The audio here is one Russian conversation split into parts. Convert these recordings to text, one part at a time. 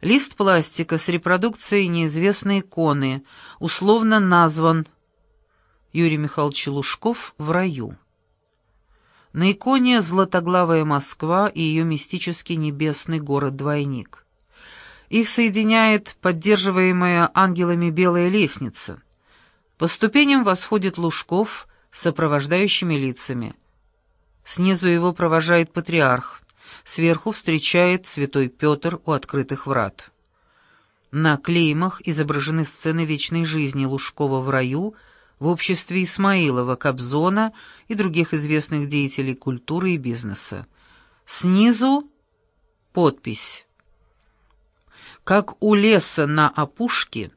Лист пластика с репродукцией неизвестной иконы, условно назван Юрий Михайлович Лужков «В раю». На иконе златоглавая Москва и ее мистический небесный город-двойник. Их соединяет поддерживаемая ангелами белая лестница. По ступеням восходит Лужков с сопровождающими лицами. Снизу его провожает патриарх, сверху встречает святой Петр у открытых врат. На клеймах изображены сцены вечной жизни Лужкова в раю в обществе Исмаилова, Кобзона и других известных деятелей культуры и бизнеса. Снизу подпись как у леса на опушке,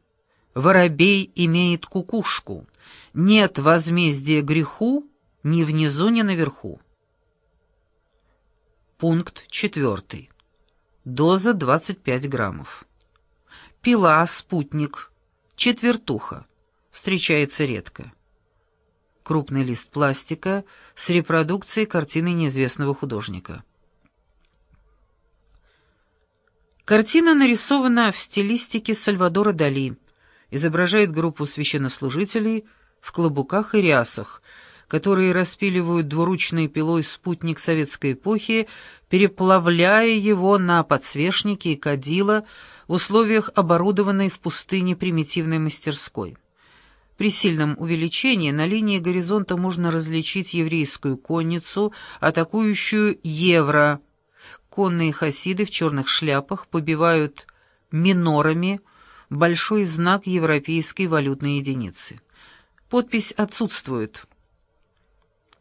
воробей имеет кукушку. Нет возмездия греху ни внизу, ни наверху. Пункт четвертый. Доза 25 граммов. Пила, спутник, четвертуха. Встречается редко. Крупный лист пластика с репродукцией картины неизвестного художника. Картина нарисована в стилистике Сальвадора Дали, изображает группу священнослужителей в клобуках и рясах, которые распиливают двуручной пилой спутник советской эпохи, переплавляя его на подсвечники и кадила в условиях оборудованной в пустыне примитивной мастерской. При сильном увеличении на линии горизонта можно различить еврейскую конницу, атакующую евро – конные хасиды в черных шляпах побивают минорами большой знак европейской валютной единицы. Подпись отсутствует.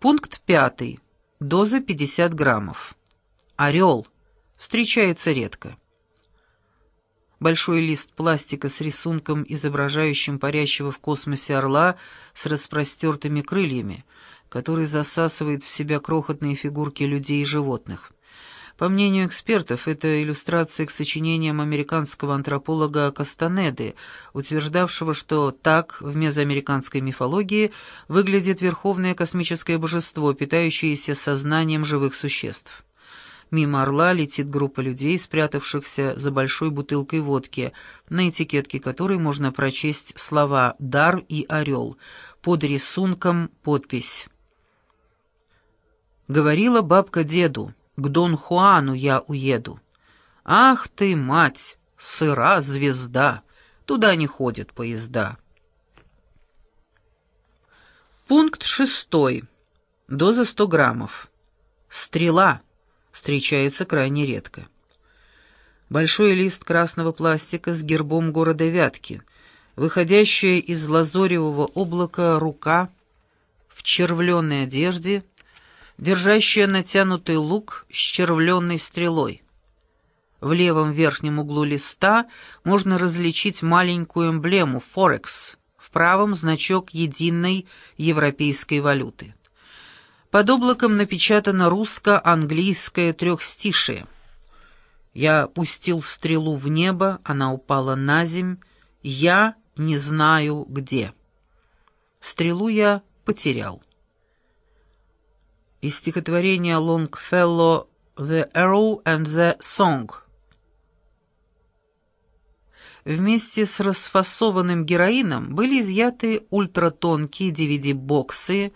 Пункт пятый. Доза 50 граммов. Орел. Встречается редко. Большой лист пластика с рисунком, изображающим парящего в космосе орла с распростертыми крыльями, который засасывает в себя крохотные фигурки людей и животных. По мнению экспертов, это иллюстрация к сочинениям американского антрополога Кастанеды, утверждавшего, что так в мезоамериканской мифологии выглядит верховное космическое божество, питающееся сознанием живых существ. Мимо орла летит группа людей, спрятавшихся за большой бутылкой водки, на этикетке которой можно прочесть слова «дар» и «орел», под рисунком подпись. Говорила бабка деду к Дон Хуану я уеду. Ах ты, мать, сыра звезда, туда не ходят поезда. Пункт шестой. Доза 100 граммов. Стрела. Встречается крайне редко. Большой лист красного пластика с гербом города Вятки, выходящая из лазоревого облака рука в червленной одежде — держащая натянутый лук с червленной стрелой. В левом верхнем углу листа можно различить маленькую эмблему «Форекс», в правом значок единой европейской валюты. Под облаком напечатано русско-английское трехстишие. «Я пустил стрелу в небо, она упала на земь, я не знаю где». Стрелу я потерял из стихотворения Лонгфелло «The Arrow and the Song». Вместе с расфасованным героином были изъяты ультратонкие DVD-боксы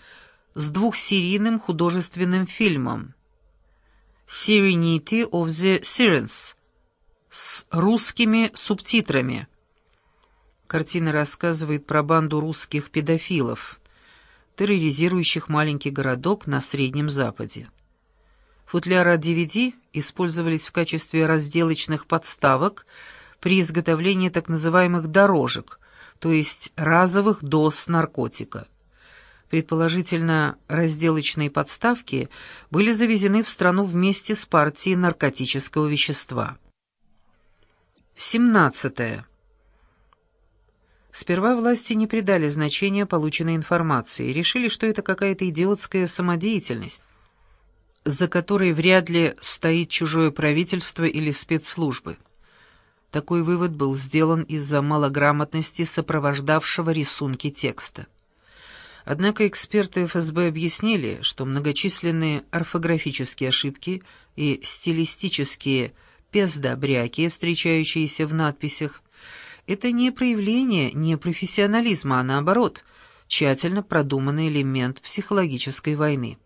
с двухсерийным художественным фильмом «Serenity of the Sirens» с русскими субтитрами. Картина рассказывает про банду русских педофилов – терроризирующих маленький городок на Среднем Западе. Футляры от DVD использовались в качестве разделочных подставок при изготовлении так называемых «дорожек», то есть разовых доз наркотика. Предположительно, разделочные подставки были завезены в страну вместе с партией наркотического вещества. 17. Сперва власти не придали значения полученной информации и решили, что это какая-то идиотская самодеятельность, за которой вряд ли стоит чужое правительство или спецслужбы. Такой вывод был сделан из-за малограмотности сопровождавшего рисунки текста. Однако эксперты ФСБ объяснили, что многочисленные орфографические ошибки и стилистические пиздобряки, встречающиеся в надписях, это не проявление непрофессионализма, а наоборот, тщательно продуманный элемент психологической войны.